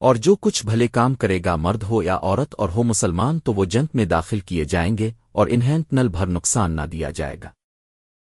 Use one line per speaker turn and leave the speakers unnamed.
اور جو کچھ بھلے کام کرے گا مرد ہو یا عورت اور ہو مسلمان تو وہ جنت میں داخل کیے جائیں گے اور انہیں نل بھر نقصان نہ دیا جائے گا۔